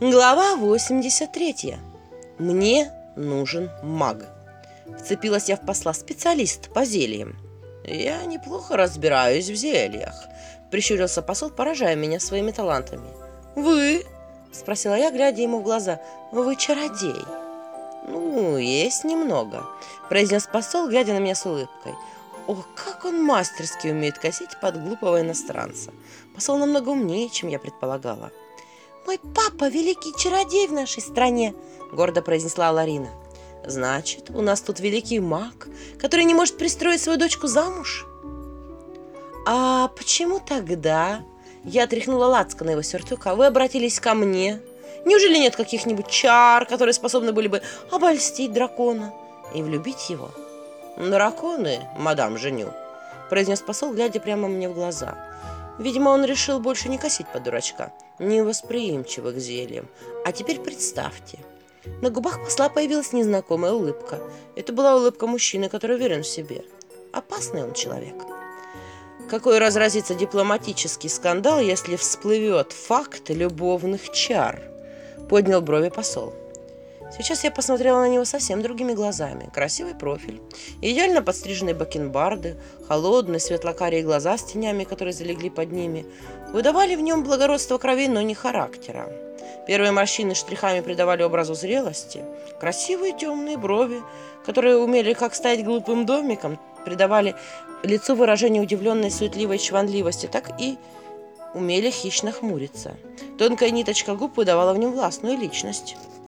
Глава 83. Мне нужен маг. Вцепилась я в посла специалист по зельям. Я неплохо разбираюсь в зельях. Прищурился посол, поражая меня своими талантами. Вы? Спросила я, глядя ему в глаза. Вы чародей? Ну, есть немного. Произнес посол, глядя на меня с улыбкой. О, как он мастерски умеет косить под глупого иностранца. Посол намного умнее, чем я предполагала. «Мой папа – великий чародей в нашей стране», – гордо произнесла Ларина. «Значит, у нас тут великий маг, который не может пристроить свою дочку замуж?» «А почему тогда?» Я тряхнула лацко на его сюртука. «Вы обратились ко мне? Неужели нет каких-нибудь чар, которые способны были бы обольстить дракона и влюбить его?» «Драконы, мадам Женю», – произнес посол, глядя прямо мне в глаза – Видимо, он решил больше не косить под дурачка, невосприимчивых к зельям. А теперь представьте. На губах посла появилась незнакомая улыбка. Это была улыбка мужчины, который уверен в себе. Опасный он человек. Какой разразится дипломатический скандал, если всплывет факт любовных чар? Поднял брови посол. Сейчас я посмотрела на него совсем другими глазами. Красивый профиль, идеально подстриженные бакенбарды, холодные светлокарие глаза с тенями, которые залегли под ними, выдавали в нем благородство крови, но не характера. Первые морщины штрихами придавали образу зрелости. Красивые темные брови, которые умели как стать глупым домиком, придавали лицу выражение удивленной суетливой чванливости, так и умели хищно хмуриться. Тонкая ниточка губ выдавала в нем властную личность.